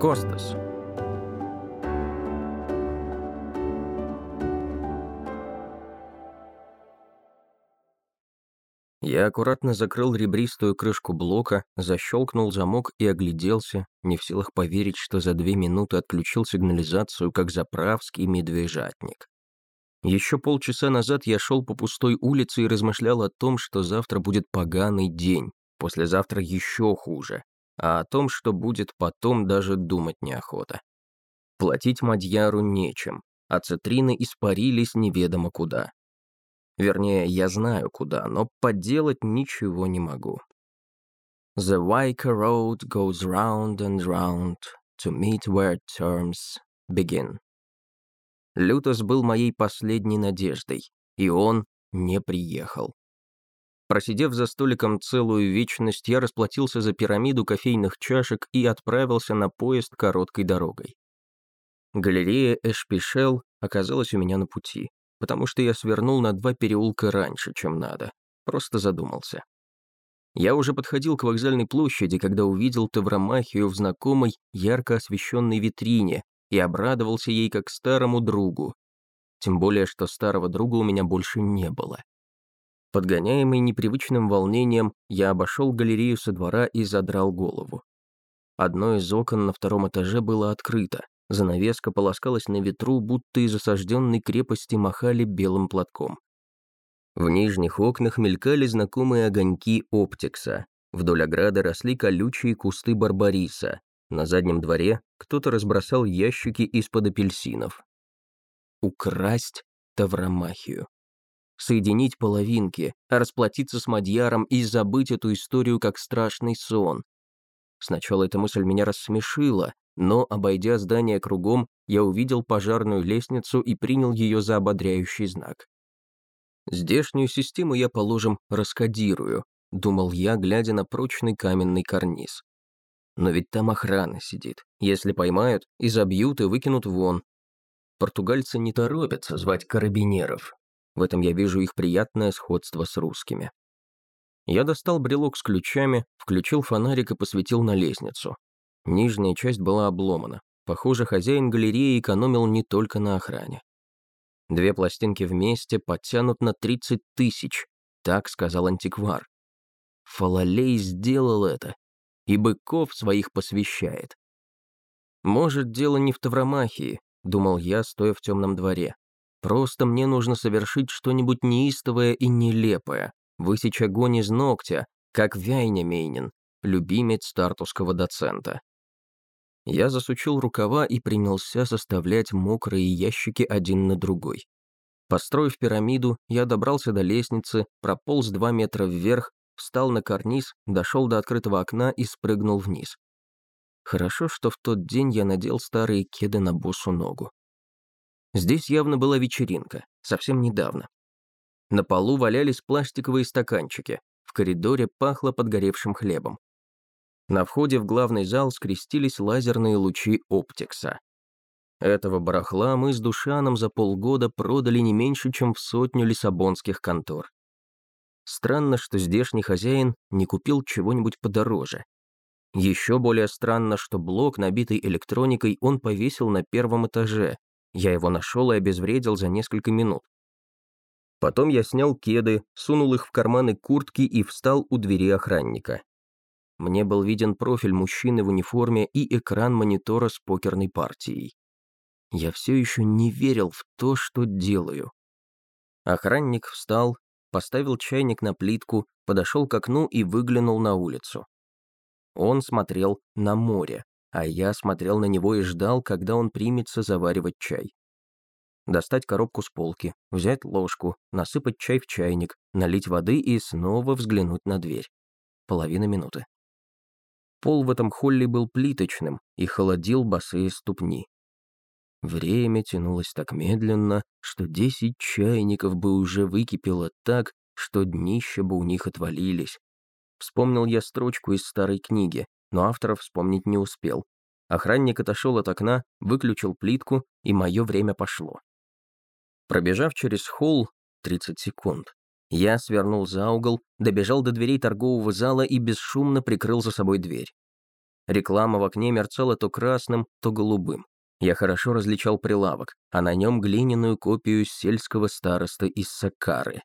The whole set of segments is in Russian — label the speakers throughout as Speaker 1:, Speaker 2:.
Speaker 1: Костас. Я аккуратно закрыл ребристую крышку блока, защелкнул замок и огляделся, не в силах поверить, что за две минуты отключил сигнализацию, как заправский медвежатник. Еще полчаса назад я шел по пустой улице и размышлял о том, что завтра будет поганый день, послезавтра еще хуже, а о том, что будет потом, даже думать неохота. Платить Мадьяру нечем, а цитрины испарились неведомо куда. Вернее, я знаю куда, но поделать ничего не могу. The Waika Road goes round and round to meet where terms begin. Лютос был моей последней надеждой, и он не приехал. Просидев за столиком целую вечность, я расплатился за пирамиду кофейных чашек и отправился на поезд короткой дорогой. Галерея Эшпишел оказалась у меня на пути, потому что я свернул на два переулка раньше, чем надо. Просто задумался. Я уже подходил к вокзальной площади, когда увидел Тавромахию в знакомой, ярко освещенной витрине и обрадовался ей как старому другу. Тем более, что старого друга у меня больше не было. Подгоняемый непривычным волнением, я обошел галерею со двора и задрал голову. Одно из окон на втором этаже было открыто. Занавеска полоскалась на ветру, будто из осажденной крепости махали белым платком. В нижних окнах мелькали знакомые огоньки оптикса. Вдоль ограды росли колючие кусты барбариса. На заднем дворе кто-то разбросал ящики из-под апельсинов. Украсть Тавромахию соединить половинки, расплатиться с Мадьяром и забыть эту историю как страшный сон. Сначала эта мысль меня рассмешила, но, обойдя здание кругом, я увидел пожарную лестницу и принял ее за ободряющий знак. «Здешнюю систему я, положим, раскодирую», — думал я, глядя на прочный каменный карниз. «Но ведь там охрана сидит. Если поймают, и забьют, и выкинут вон. Португальцы не торопятся звать карабинеров, в этом я вижу их приятное сходство с русскими. Я достал брелок с ключами, включил фонарик и посветил на лестницу. Нижняя часть была обломана. Похоже, хозяин галереи экономил не только на охране. Две пластинки вместе подтянут на 30 тысяч, так сказал антиквар. Фалалей сделал это, и быков своих посвящает. Может, дело не в Тавромахии, думал я, стоя в темном дворе. Просто мне нужно совершить что-нибудь неистовое и нелепое, высечь огонь из ногтя, как Вяйня Мейнин, любимец стартуского доцента. Я засучил рукава и принялся составлять мокрые ящики один на другой. Построив пирамиду, я добрался до лестницы, прополз два метра вверх, встал на карниз, дошел до открытого окна и спрыгнул вниз. Хорошо, что в тот день я надел старые кеды на босу ногу. Здесь явно была вечеринка, совсем недавно. На полу валялись пластиковые стаканчики, в коридоре пахло подгоревшим хлебом. На входе в главный зал скрестились лазерные лучи оптикса. Этого барахла мы с Душаном за полгода продали не меньше, чем в сотню лиссабонских контор. Странно, что здешний хозяин не купил чего-нибудь подороже. Еще более странно, что блок, набитый электроникой, он повесил на первом этаже, я его нашел и обезвредил за несколько минут. Потом я снял кеды, сунул их в карманы куртки и встал у двери охранника. Мне был виден профиль мужчины в униформе и экран монитора с покерной партией. Я все еще не верил в то, что делаю. Охранник встал, поставил чайник на плитку, подошел к окну и выглянул на улицу. Он смотрел на море а я смотрел на него и ждал, когда он примется заваривать чай. Достать коробку с полки, взять ложку, насыпать чай в чайник, налить воды и снова взглянуть на дверь. Половина минуты. Пол в этом холле был плиточным и холодил босые ступни. Время тянулось так медленно, что десять чайников бы уже выкипело так, что днища бы у них отвалились. Вспомнил я строчку из старой книги но автора вспомнить не успел. Охранник отошел от окна, выключил плитку, и мое время пошло. Пробежав через холл 30 секунд, я свернул за угол, добежал до дверей торгового зала и бесшумно прикрыл за собой дверь. Реклама в окне мерцала то красным, то голубым. Я хорошо различал прилавок, а на нем глиняную копию сельского староста из Сакары.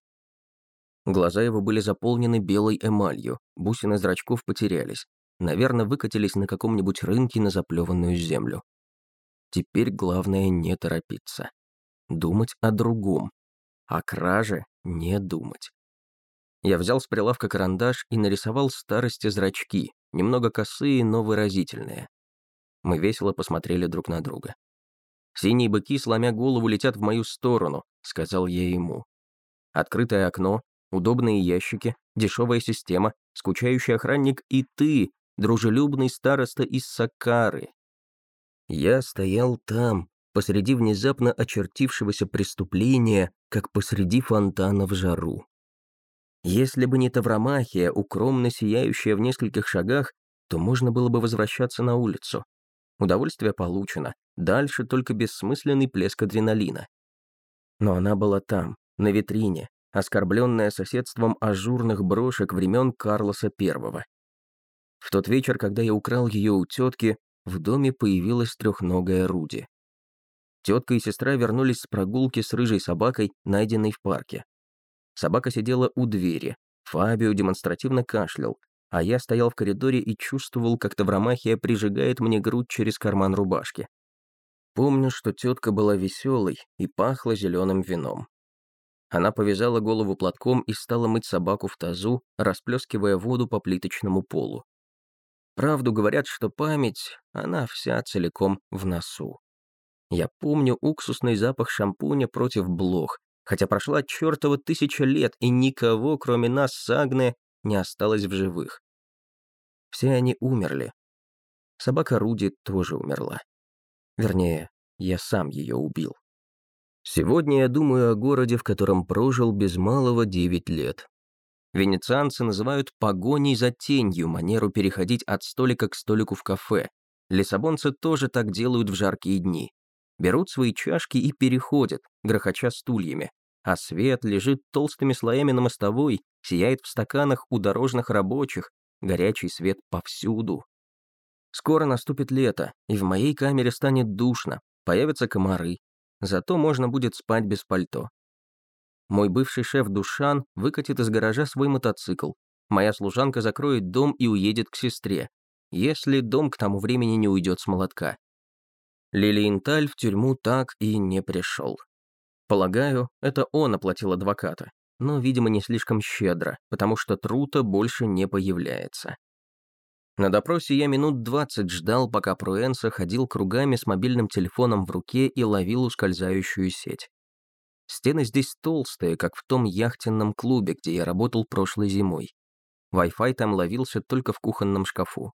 Speaker 1: Глаза его были заполнены белой эмалью, бусины зрачков потерялись. Наверное, выкатились на каком-нибудь рынке на заплеванную землю. Теперь главное не торопиться. Думать о другом. О краже не думать. Я взял с прилавка карандаш и нарисовал старости зрачки, немного косые, но выразительные. Мы весело посмотрели друг на друга. «Синие быки, сломя голову, летят в мою сторону», — сказал я ему. Открытое окно, удобные ящики, дешевая система, скучающий охранник и ты, дружелюбный староста из Сакары. Я стоял там, посреди внезапно очертившегося преступления, как посреди фонтана в жару. Если бы не Тавромахия, укромно сияющая в нескольких шагах, то можно было бы возвращаться на улицу. Удовольствие получено, дальше только бессмысленный плеск адреналина. Но она была там, на витрине, оскорбленная соседством ажурных брошек времен Карлоса I. В тот вечер, когда я украл ее у тетки, в доме появилась трехногая Руди. Тетка и сестра вернулись с прогулки с рыжей собакой, найденной в парке. Собака сидела у двери. Фабио демонстративно кашлял, а я стоял в коридоре и чувствовал, как Тавромахия прижигает мне грудь через карман рубашки. Помню, что тетка была веселой и пахла зеленым вином. Она повязала голову платком и стала мыть собаку в тазу, расплескивая воду по плиточному полу. Правду говорят, что память, она вся целиком в носу. Я помню уксусный запах шампуня против блох, хотя прошла чертова тысяча лет, и никого, кроме нас с Агне, не осталось в живых. Все они умерли. Собака Руди тоже умерла. Вернее, я сам ее убил. Сегодня я думаю о городе, в котором прожил без малого девять лет. Венецианцы называют погоней за тенью манеру переходить от столика к столику в кафе. Лиссабонцы тоже так делают в жаркие дни. Берут свои чашки и переходят, грохоча стульями. А свет лежит толстыми слоями на мостовой, сияет в стаканах у дорожных рабочих, горячий свет повсюду. Скоро наступит лето, и в моей камере станет душно, появятся комары. Зато можно будет спать без пальто. Мой бывший шеф Душан выкатит из гаража свой мотоцикл. Моя служанка закроет дом и уедет к сестре, если дом к тому времени не уйдет с молотка. Лилиенталь в тюрьму так и не пришел. Полагаю, это он оплатил адвоката, но, видимо, не слишком щедро, потому что Трута больше не появляется. На допросе я минут двадцать ждал, пока Пруэнса ходил кругами с мобильным телефоном в руке и ловил ускользающую сеть. Стены здесь толстые, как в том яхтенном клубе, где я работал прошлой зимой. Wi-Fi там ловился только в кухонном шкафу.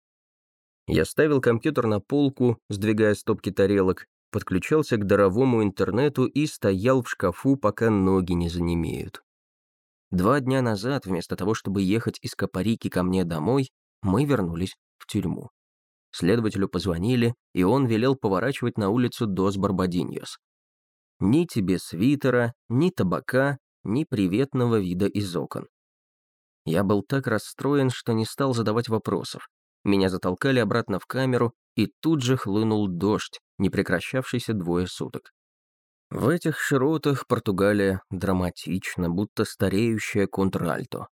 Speaker 1: Я ставил компьютер на полку, сдвигая стопки тарелок, подключался к даровому интернету и стоял в шкафу, пока ноги не занемеют. Два дня назад, вместо того, чтобы ехать из Капарики ко мне домой, мы вернулись в тюрьму. Следователю позвонили, и он велел поворачивать на улицу Дос Барбадиньос. Ни тебе свитера, ни табака, ни приветного вида из окон. Я был так расстроен, что не стал задавать вопросов. Меня затолкали обратно в камеру, и тут же хлынул дождь, не прекращавшийся двое суток. В этих широтах Португалия драматична, будто стареющая контральто.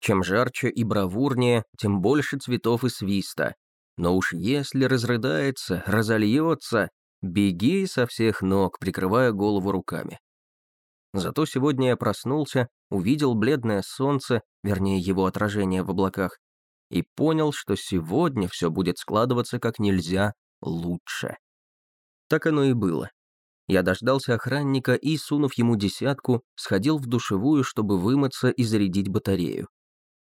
Speaker 1: Чем жарче и бравурнее, тем больше цветов и свиста. Но уж если разрыдается, разольется, беги со всех ног, прикрывая голову руками. Зато сегодня я проснулся, увидел бледное солнце, вернее его отражение в облаках, и понял, что сегодня все будет складываться как нельзя лучше. Так оно и было. Я дождался охранника и, сунув ему десятку, сходил в душевую, чтобы вымыться и зарядить батарею.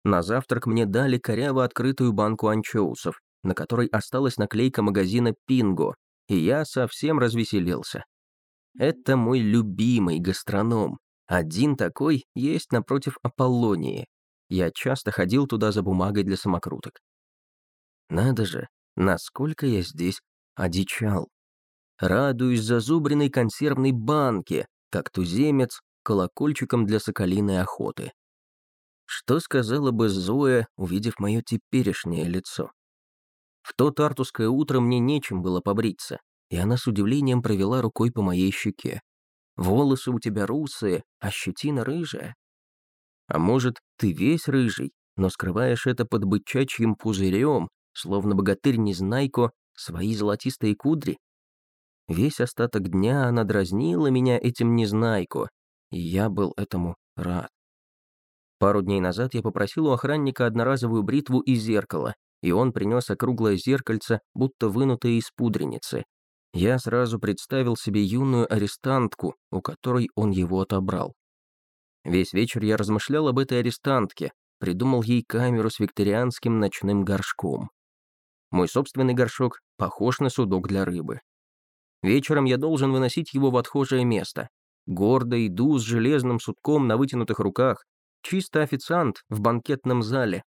Speaker 1: На завтрак мне дали коряво открытую банку анчоусов, на которой осталась наклейка магазина «Пинго», и я совсем развеселился. Это мой любимый гастроном. Один такой есть напротив Аполлонии. Я часто ходил туда за бумагой для самокруток. Надо же, насколько я здесь одичал радуюсь зазубренной консервной банке, как туземец, колокольчиком для соколиной охоты. Что сказала бы Зоя, увидев мое теперешнее лицо? В то тартуское утро мне нечем было побриться, и она с удивлением провела рукой по моей щеке. «Волосы у тебя русые, а щетина рыжая». «А может, ты весь рыжий, но скрываешь это под бычачьим пузырем, словно богатырь-незнайко, свои золотистые кудри?» Весь остаток дня она дразнила меня этим незнайко, и я был этому рад. Пару дней назад я попросил у охранника одноразовую бритву и зеркало, и он принес округлое зеркальце, будто вынутое из пудреницы. Я сразу представил себе юную арестантку, у которой он его отобрал. Весь вечер я размышлял об этой арестантке, придумал ей камеру с викторианским ночным горшком. Мой собственный горшок похож на судок для рыбы. Вечером я должен выносить его в отхожее место. Гордо иду с железным сутком на вытянутых руках, чисто официант в банкетном зале.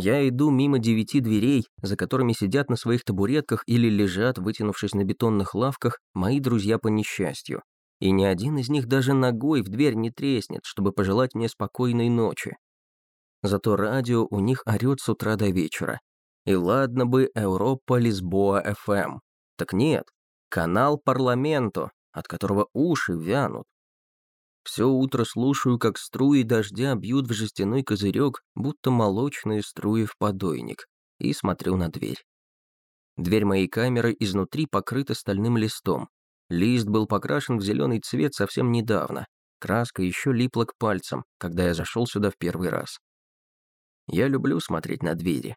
Speaker 1: Я иду мимо девяти дверей, за которыми сидят на своих табуретках или лежат, вытянувшись на бетонных лавках, мои друзья по несчастью. И ни один из них даже ногой в дверь не треснет, чтобы пожелать мне спокойной ночи. Зато радио у них орёт с утра до вечера. И ладно бы Европа Лисбоа ФМ. Так нет, Канал парламенту, от которого уши вянут. Все утро слушаю, как струи дождя бьют в жестяной козырек, будто молочные струи в подойник, и смотрю на дверь. Дверь моей камеры изнутри покрыта стальным листом. Лист был покрашен в зеленый цвет совсем недавно. Краска еще липла к пальцам, когда я зашел сюда в первый раз. Я люблю смотреть на двери.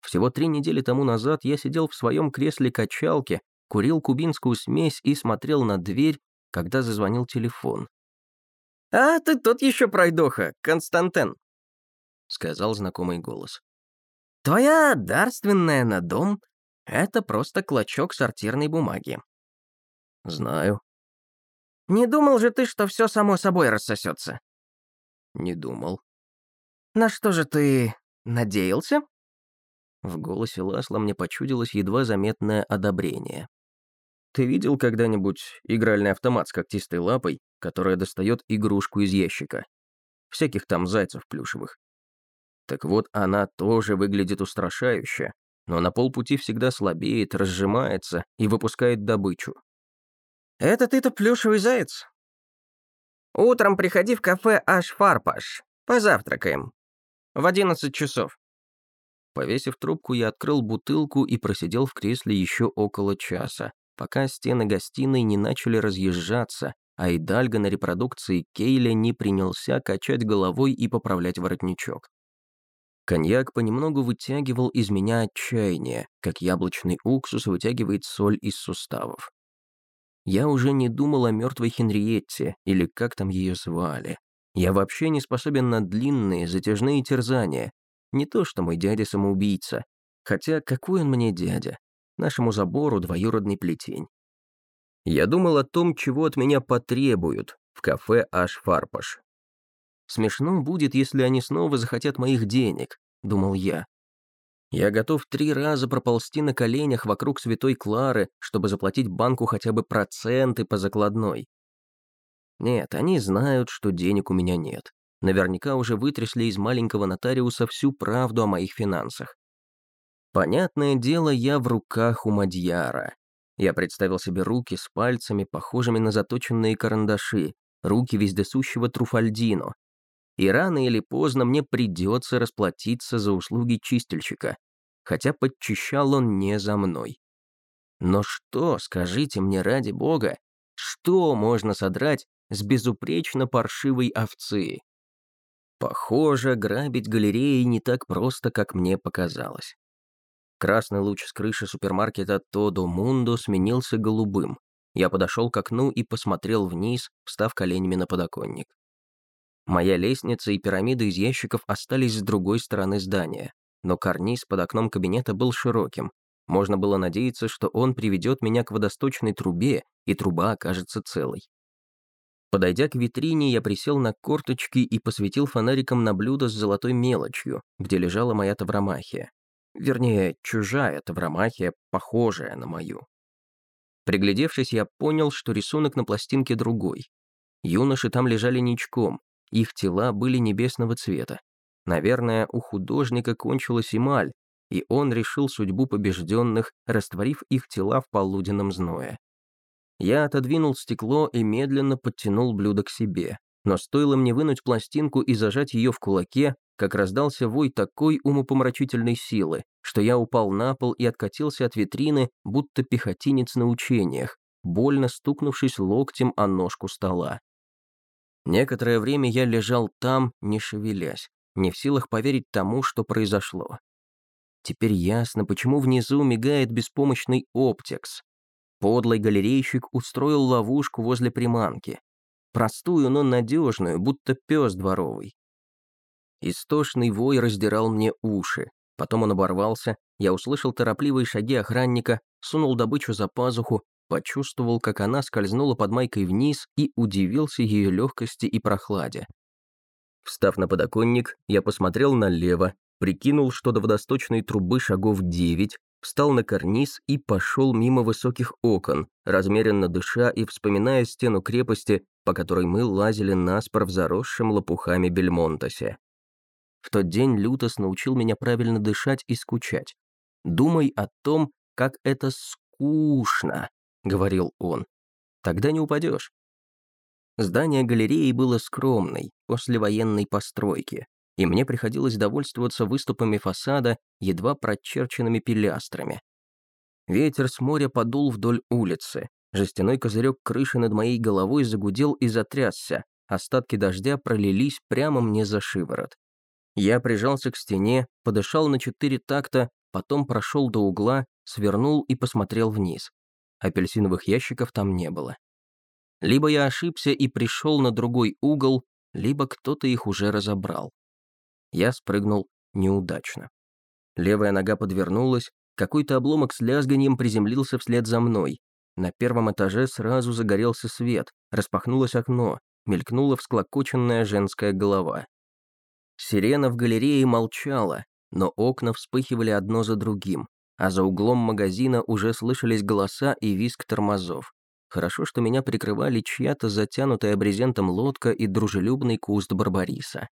Speaker 1: Всего три недели тому назад я сидел в своем кресле-качалке курил кубинскую смесь и смотрел на дверь, когда зазвонил телефон.
Speaker 2: «А, ты тот еще пройдоха, Константин», — сказал знакомый голос. «Твоя дарственная на дом — это просто клочок сортирной бумаги».
Speaker 1: «Знаю».
Speaker 2: «Не думал же ты, что все само собой рассосется?»
Speaker 1: «Не думал».
Speaker 2: «На что же ты надеялся?»
Speaker 1: В голосе Ласла мне почудилось едва заметное одобрение. Ты видел когда-нибудь игральный автомат с когтистой лапой, которая достает игрушку из ящика? Всяких там зайцев плюшевых. Так вот, она тоже выглядит устрашающе, но на полпути всегда слабеет, разжимается и выпускает добычу.
Speaker 2: «Это ты-то плюшевый заяц?» «Утром приходи в кафе «Аш Фарпаш». Позавтракаем. В одиннадцать часов».
Speaker 1: Повесив трубку, я открыл бутылку и просидел в кресле еще около часа, пока стены гостиной не начали разъезжаться, а Идальго на репродукции Кейля не принялся качать головой и поправлять воротничок. Коньяк понемногу вытягивал из меня отчаяние, как яблочный уксус вытягивает соль из суставов. Я уже не думал о мертвой Хенриетте, или как там ее звали. Я вообще не способен на длинные, затяжные терзания. Не то, что мой дядя-самоубийца. Хотя какой он мне дядя? Нашему забору двоюродный плетень. Я думал о том, чего от меня потребуют в кафе «Аш Фарпаш». Смешно будет, если они снова захотят моих денег, думал я. Я готов три раза проползти на коленях вокруг Святой Клары, чтобы заплатить банку хотя бы проценты по закладной. Нет, они знают, что денег у меня нет. Наверняка уже вытрясли из маленького нотариуса всю правду о моих финансах. Понятное дело, я в руках у Мадьяра. Я представил себе руки с пальцами, похожими на заточенные карандаши, руки вездесущего Труфальдино. И рано или поздно мне придется расплатиться за услуги чистильщика, хотя подчищал он не за мной. Но что, скажите мне ради бога, что можно содрать с безупречно паршивой овцы? Похоже, грабить галереи не так просто, как мне показалось. Красный луч с крыши супермаркета Тодо Мундо сменился голубым. Я подошел к окну и посмотрел вниз, встав коленями на подоконник. Моя лестница и пирамида из ящиков остались с другой стороны здания, но карниз под окном кабинета был широким. Можно было надеяться, что он приведет меня к водосточной трубе, и труба окажется целой. Подойдя к витрине, я присел на корточки и посветил фонариком на блюдо с золотой мелочью, где лежала моя тавромахия. Вернее, чужая тавромахия, похожая на мою. Приглядевшись, я понял, что рисунок на пластинке другой. Юноши там лежали ничком, их тела были небесного цвета. Наверное, у художника кончилась эмаль, и он решил судьбу побежденных, растворив их тела в полуденном зное. Я отодвинул стекло и медленно подтянул блюдо к себе, но стоило мне вынуть пластинку и зажать ее в кулаке, как раздался вой такой умопомрачительной силы, что я упал на пол и откатился от витрины, будто пехотинец на учениях, больно стукнувшись локтем о ножку стола. Некоторое время я лежал там, не шевелясь, не в силах поверить тому, что произошло. Теперь ясно, почему внизу мигает беспомощный оптикс. Подлый галерейщик устроил ловушку возле приманки. Простую, но надежную, будто пес дворовый. Истошный вой раздирал мне уши. Потом он оборвался, я услышал торопливые шаги охранника, сунул добычу за пазуху, почувствовал, как она скользнула под майкой вниз и удивился ее легкости и прохладе. Встав на подоконник, я посмотрел налево, прикинул, что до водосточной трубы шагов девять, встал на карниз и пошел мимо высоких окон, размеренно дыша и вспоминая стену крепости, по которой мы лазили наспор в заросшем лопухами Бельмонтосе. В тот день Лютос научил меня правильно дышать и скучать. «Думай о том, как это скучно», — говорил он. «Тогда не упадешь». Здание галереи было скромной, послевоенной постройки и мне приходилось довольствоваться выступами фасада, едва прочерченными пилястрами. Ветер с моря подул вдоль улицы. Жестяной козырек крыши над моей головой загудел и затрясся. Остатки дождя пролились прямо мне за шиворот. Я прижался к стене, подышал на четыре такта, потом прошел до угла, свернул и посмотрел вниз. Апельсиновых ящиков там не было. Либо я ошибся и пришел на другой угол, либо кто-то их уже разобрал. Я спрыгнул неудачно. Левая нога подвернулась, какой-то обломок с лязганием приземлился вслед за мной. На первом этаже сразу загорелся свет, распахнулось окно, мелькнула всклокоченная женская голова. Сирена в галерее молчала, но окна вспыхивали одно за другим, а за углом магазина уже слышались голоса и визг тормозов. Хорошо, что меня прикрывали чья-то затянутая брезентом лодка и дружелюбный куст барбариса.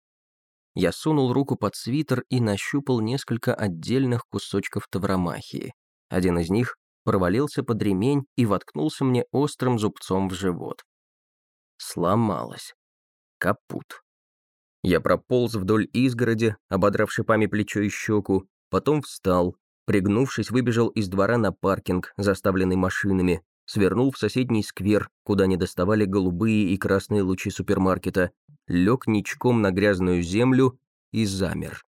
Speaker 1: Я сунул руку под свитер и нащупал несколько отдельных кусочков тавромахии. Один из них провалился под ремень и воткнулся мне острым зубцом в живот. Сломалось. Капут. Я прополз вдоль изгороди, ободрав шипами плечо и щеку, потом встал, пригнувшись, выбежал из двора на паркинг, заставленный машинами, свернул в соседний сквер, куда не доставали голубые и красные лучи супермаркета, лег ничком на грязную землю и замер.